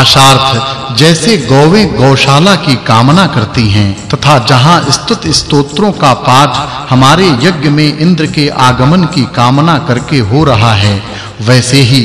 भाषार्थ जैसे गौवें गौशाला की कामना करती हैं, तथा जहाँ स्तुत स्तोत्रों का पाठ हमारे यज्ञ में इंद्र के आगमन की कामना करके हो रहा है, वैसे ही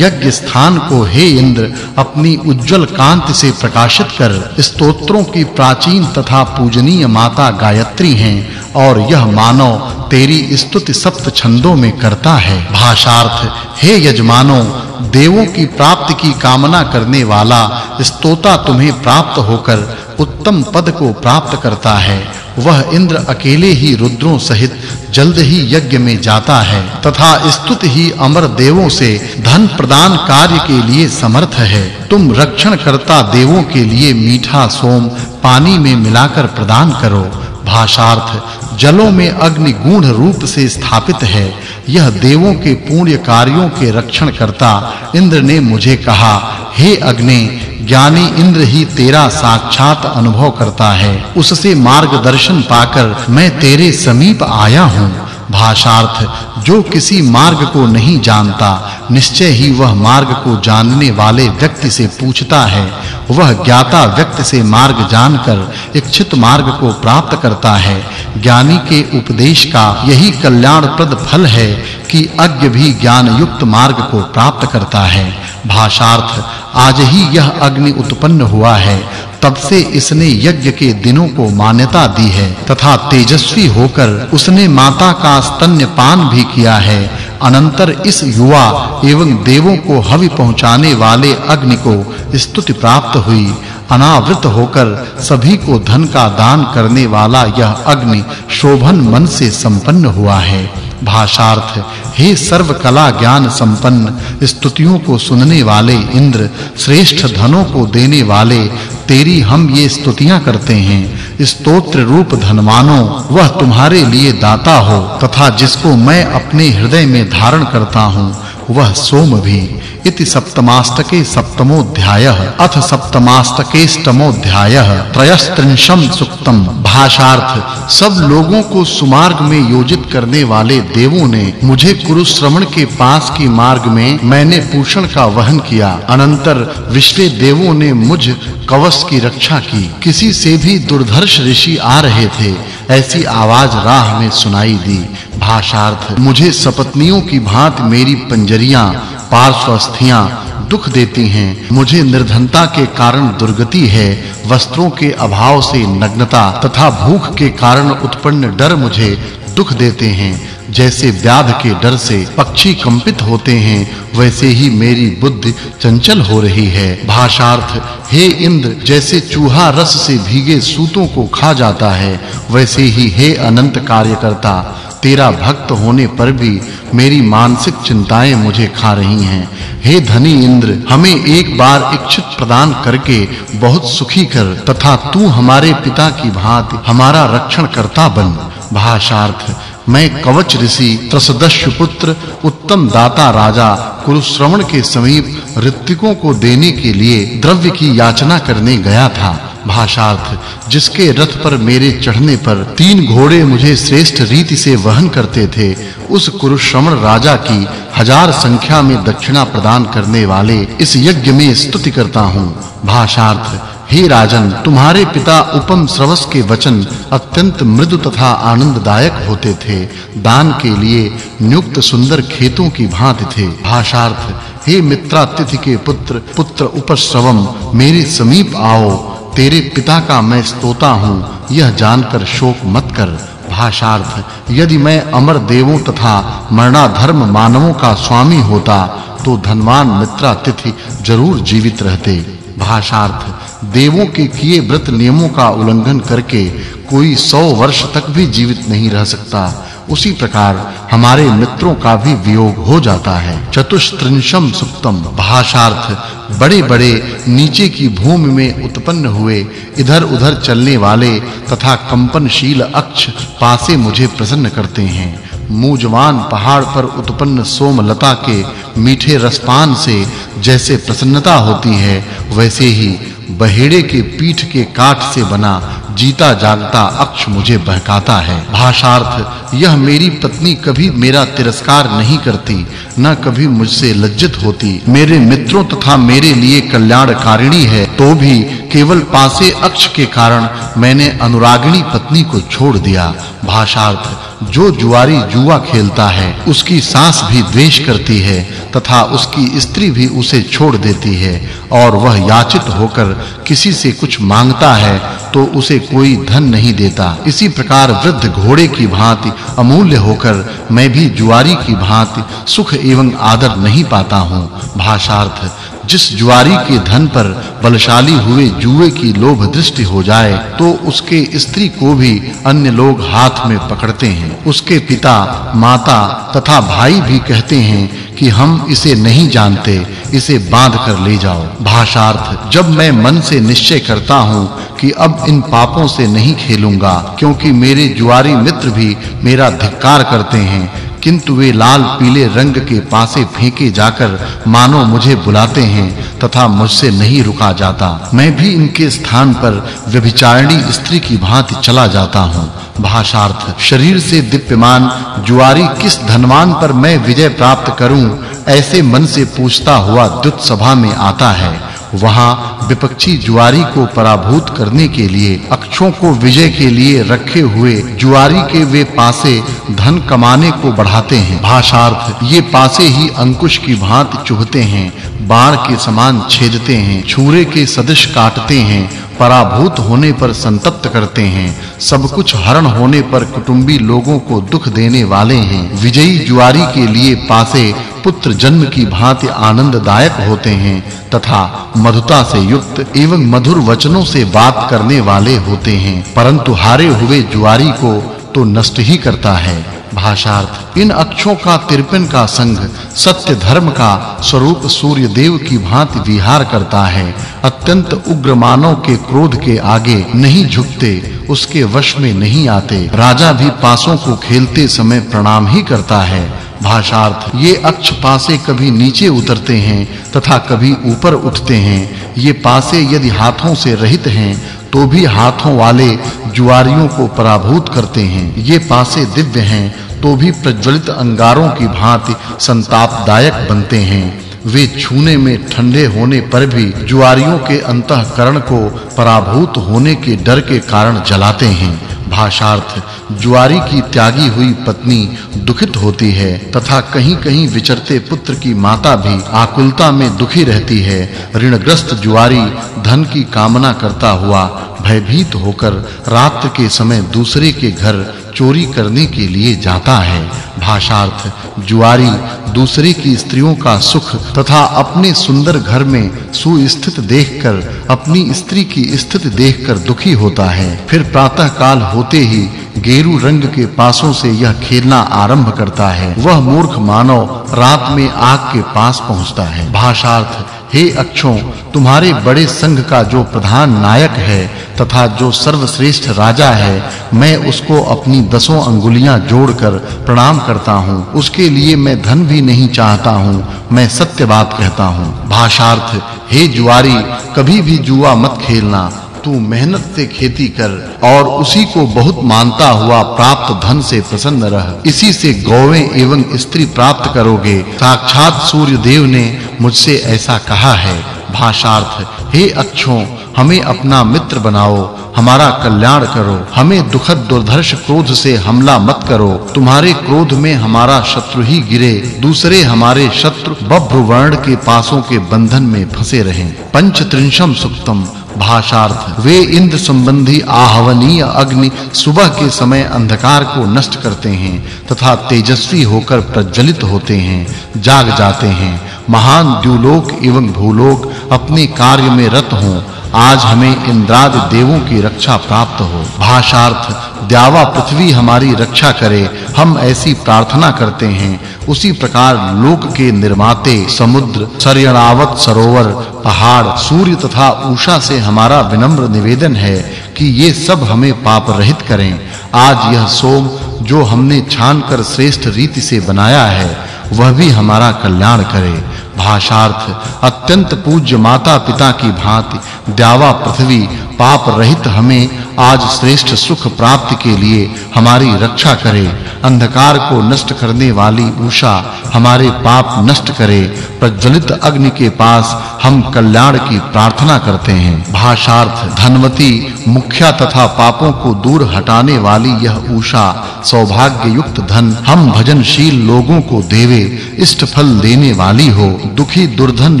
यज्ञ स्थान को हे इंद्र, अपनी उज्जवल कांति से प्रकाशित कर स्तोत्रों की प्राचीन तथा पूजनीय माता गायत्री हैं। और यह मानव तेरी स्तुति सप्त छंदों में करता है। भाषार्थ, हे यजमानो, देवों की प्राप्ति की कामना करने वाला स्तोता तुम्हें प्राप्त होकर उत्तम पद को प्राप्त करता है। वह इंद्र अकेले ही रुद्रों सहित जल्द ही यज्ञ में जाता है तथा स्तुत ही अमर देवों से धन प्रदान कार्य के लिए समर्थ है। तुम रक्षण करता देवों के लिए मीठा सोम पानी में मिलाकर प्रदान करो। भाषार्थ, जलों में अग्नि गुण रूप से स्थापित है। यह देवों के पुण्य कार्यों के रक्षण करता, इंद्र ने मुझे कहा, हे अग्नि, ज्ञानी इंद्र ही तेरा साक्षात अनुभव करता है। उससे मार्गदर्शन पाकर मैं तेरे समीप आया हूँ। भाषार्थ, जो किसी मार्ग को नहीं जानता, निश्चय ही वह मार्ग को जानने वाले व्यक्ति से पूछता है। वह ज्ञाता व्यक्ति से मार्ग जानकर इच्छित मार्ग को प्राप्त करता है। ज्ञानी के उपदेश का यही कल्याणप्रद फल है कि अज्ञ भी ज्ञान युक्त मार्ग को प्राप्त करता है। भाषार्थ, आज ही यह अग्नि उत्पन्न हुआ है। तब से इसने यज्ञ के दिनों को मान्यता दी है, तथा तेजस्वी होकर उसने माता का स्तन्यपान भी किया है। अनंतर इस युवा एवं देवों को हवि पहुँचाने वाले अग्नि को स्तुति प्राप्त हुई। अनावृत होकर सभी को धन का दान करने वाला यह अग्नि शोभन मन से संपन्न हुआ है। भाषार्थ हे सर्व कला ज्ञान संपन्न, स्तुतियों को सुनने वाले इंद्र, श्रेष्ठ धनों को देने वाले, तेरी हम ये स्तुतियाँ करते हैं। स्तोत्र रूप धनवानों, वह तुम्हारे लिए दाता हो, तथा जिसको मैं अपने हृदय में धारण करता हूँ, वह सोम भी। इति सप्तमाष्टके सप्तमोध्यायः अथ सप्तमाष्टकेष्टमोध्यायः त्रयस्त्रिंशम सुक्तम भाषार्थ। सब लोगों को सुमार्ग में योजित करने वाले देवों ने मुझे कुरुश्रवण के पास की मार्ग में मैंने पूषण का वहन किया। अनंतर विश्व देवों ने मुझ कवच की रक्षा की। किसी से भी दुर्धर्ष ऋषि आ रहे थे। ऐसी आवाज़ राह में सुनाई दी। भाषार्थ, मुझे सपत्नियों की भांत मेरी पंजरियाँ, पार्श्वस्थियाँ दुख देती हैं। मुझे निर्धनता के कारण दुर्गति है। वस्त्रों के अभाव से नग्नता तथा भूख के कारण उत्पन्न डर मुझे दुख देते हैं। जैसे व्याध के डर से पक्षी कंपित होते हैं, वैसे ही मेरी बुद्धि चंचल हो रही है। भाषार्थ, हे इंद्र, जैसे चूहा रस से भीगे सूतों को खा जाता है, वैसे ही हे अनंत कार्यकर्ता, तेरा भक्त होने पर भी मेरी मानसिक चिंताएँ मुझे खा रही हैं। हे धनी इंद्र, हमें एक बार इच्छित प्रदान करके बहुत सुखी कर, तथा तू हमारे पिता की भांति हमारा रक्षण करता बन। भाषार्थ। मैं कवच ऋषि, त्रसदस्यु पुत्र, उत्तम दाता राजा, कुरुश्रवण के समीप ऋतिकों को देने के लिए द्रव्य की याचना करने गया था। भाषार्थ, जिसके रथ पर मेरे चढ़ने पर तीन घोड़े मुझे श्रेष्ठ रीति से वहन करते थे, उस कुरुश्रवण राजा की हज़ार संख्या में दक्षिणा प्रदान करने वाले इस यज्ञ में स्तुति करता हूँ। भाषार्थ हे राजन, तुम्हारे पिता उपम श्रवस के वचन अत्यंत मृदु तथा आनंददायक होते थे। दान के लिए नियुक्त सुंदर खेतों की भांति थे। भाषार्थ, हे मित्रातिथि के पुत्र पुत्र उपश्रवम मेरे समीप आओ। तेरे पिता का मैं स्तोता हूँ, यह जानकर शोक मत कर। भाषार्थ, यदि मैं अमर देवों तथा मरणाधर्म मानवों का स्वामी होता तो धनवान मित्रातिथि ज़रूर जीवित रहते। भाषार्थ देवों के किए व्रत नियमों का उल्लंघन करके कोई 100 वर्ष तक भी जीवित नहीं रह सकता। उसी प्रकार हमारे मित्रों का भी वियोग हो जाता है। चतुस्त्रिंशम सुक्तम भाषार्थ बड़े-बड़े नीचे की भूमि में उत्पन्न हुए इधर-उधर चलने वाले तथा कंपनशील अक्ष पासे मुझे प्रसन्न करते हैं। मूजवान पहाड़ पर उत्पन्न सोमलता के मीठे रसपान से जैसे प्रसन्नता होती है, वैसे ही बहेड़े के पीठ के काट से बना जीता जागता अक्ष मुझे बहकाता है। भाषार्थ, यह मेरी पत्नी कभी मेरा तिरस्कार नहीं करती, न कभी मुझसे लज्जित होती। मेरे मित्रों तथा मेरे लिए कल्याणकारिणी है तो भी केवल पासे अक्ष के कारण मैंने अनुरागिणी पत्नी को छोड़ दिया। भाषार्थ जो जुआरी जुआ खेलता है, उसकी सास भी द्वेष करती है तथा उसकी स्त्री भी उसे छोड़ देती है और वह याचित होकर किसी से कुछ माँगता है तो उसे कोई धन नहीं देता। इसी प्रकार वृद्ध घोड़े की भांति अमूल्य होकर मैं भी जुआरी की भांति सुख एवं आदर नहीं पाता हूँ। भाषार्थ जिस जुआरी के धन पर बलशाली हुए जुए की लोभ दृष्टि हो जाए तो उसके स्त्री को भी अन्य लोग हाथ में पकड़ते हैं। उसके पिता, माता तथा भाई भी कहते हैं कि हम इसे नहीं जानते, इसे बाँध कर ले जाओ। भाषार्थ, जब मैं मन से निश्चय करता हूँ कि अब इन पापों से नहीं खेलूँगा, क्योंकि मेरे जुआरी मित्र भी मेरा धिक्कार करते हैं किंतु वे लाल पीले रंग के पासे फेंके जाकर मानो मुझे बुलाते हैं तथा मुझसे नहीं रुका जाता। मैं भी इनके स्थान पर व्यभिचारिणी स्त्री की भांति चला जाता हूँ। भाषार्थ, शरीर से दीप्यमान, जुआरी किस धनवान पर मैं विजय प्राप्त करूँ, ऐसे मन से पूछता हुआ दुत सभा में आता है। वहाँ विपक्षी जुआरी को पराभूत करने के लिए, अक्षों को विजय के लिए रखे हुए जुआरी के वे पासे धन कमाने को बढ़ाते हैं। भाषार्थ, ये पासे ही अंकुश की भांति चुभते हैं, बाण के समान छेदते हैं, छुरे के सदृश काटते हैं, पराभूत होने पर संतप्त करते हैं, सब कुछ हरण होने पर कुटुंबी लोगों को दुख देने वाले हैं। विजयी जुआरी के लिए पासे पुत्र जन्म की भांति आनंददायक होते हैं तथा मधुता से युक्त एवं मधुर वचनों से बात करने वाले होते हैं। परंतु हारे हुए जुआरी को तो नष्ट ही करता है। भाषार्थ, इन अक्षों का तिरपन का संग सत्य धर्म का स्वरूप सूर्य देव की भांति विहार करता है। अत्यंत उग्र मानव के क्रोध के आगे नहीं झुकते, उसके वश में नहीं आते। राजा भी पासों को खेलते समय प्रणाम ही करता है। भाषार्थ। ये अक्ष पासे कभी नीचे उतरते हैं तथा कभी ऊपर उठते हैं। ये पासे यदि हाथों से रहित हैं तो भी हाथों वाले जुआरियों को पराभूत करते हैं। ये पासे दिव्य हैं तो भी प्रज्वलित अंगारों की भांति संतापदायक बनते हैं। वे छूने में ठंडे होने पर भी जुआरियों के अंतःकरण को पराभूत होने के डर के कारण जलाते हैं। भाषार्थ, जुआरी की त्यागी हुई पत्नी दुखित होती है, तथा कहीं-कहीं विचरते पुत्र की माता भी आकुलता में दुखी रहती है। ऋणग्रस्त जुआरी धन की कामना करता हुआ भयभीत होकर रात्रि के समय दूसरे के घर चोरी करने के लिए जाता है। भाषार्थ, जुआरी दूसरे की स्त्रियों का सुख तथा अपने सुंदर घर में सुस्थित देखकर, अपनी स्त्री की स्थिति देखकर दुखी होता है। फिर प्रातः काल होते ही गेरू रंग के पासों से यह खेलना आरंभ करता है। वह मूर्ख मानव रात में आग के पास पहुँचता है। भाषार्थ हे अक्षों, तुम्हारे बड़े संघ का जो प्रधान नायक है तथा जो सर्वश्रेष्ठ राजा है, मैं उसको अपनी दसों अंगुलियाँ जोड़कर प्रणाम करता हूँ। उसके लिए मैं धन भी नहीं चाहता हूँ, मैं सत्य बात कहता हूँ। भाषार्थ, हे जुआरी, कभी भी जुआ मत खेलना। तू मेहनत से खेती कर और उसी को बहुत मानता हुआ प्राप्त धन से प्रसन्न रह। इसी से गौवें एवं स्त्री प्राप्त करोगे। साक्षात सूर्य देव ने मुझसे ऐसा कहा है। भाषार्थ, हे अक्षों, हमें अपना मित्र बनाओ, हमारा कल्याण करो। हमें दुखद दुर्धर्ष क्रोध से हमला मत करो। तुम्हारे क्रोध में हमारा शत्रु ही गिरे, दूसरे हमारे शत्रु बभ्रुवर्ण के पासों के बंधन में फंसे रहें। पंचत्रिंशम सुक्तम भाषार्थ। वे इंद्र संबंधी आहवनीय अग्नि सुबह के समय अंधकार को नष्ट करते हैं तथा तेजस्वी होकर प्रज्वलित होते हैं, जाग जाते हैं। महान द्युलोक एवं भूलोक अपने कार्य में रत हों आज हमें इंद्राद देवों की रक्षा प्राप्त हो। भाषार्थ, द्यावा पृथ्वी हमारी रक्षा करे। हम ऐसी प्रार्थना करते हैं। उसी प्रकार लोक के निर्माते, समुद्र, सरयणावत, सरोवर, पहाड़, सूर्य तथा उषा से हमारा विनम्र निवेदन है कि ये सब हमें पाप रहित करें। आज यह सोम, जो हमने छान कर श्रेष्ठ रीति से बनाया है, वह भी हमारा कल्याण करे। भाषार्थ, अत्यंत पूज्य माता पिता की भांति, द्यावा पृथ्वी, पाप रहित हमें आज श्रेष्ठ सुख प्राप्ति के लिए हमारी रक्षा करे, अंधकार को नष्ट करने वाली उषा हमारे पाप नष्ट करे, प्रज्वलित अग्नि के पास हम कल्याण की प्रार्थना करते हैं। भाषार्थ, धनवती मुख्या तथा पापों को दूर हटाने वाली यह उषा सौभाग्य युक्त धन हम भजनशील लोगों को देवे, इष्ट फल देने वाली हो। दुखी दुर्धन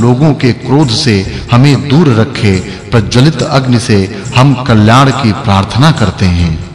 लोगों के क्रोध से हमें दूर रखे, प्रज्वलित अग्नि से हम कल्याण की प्रार्थना करते हैं।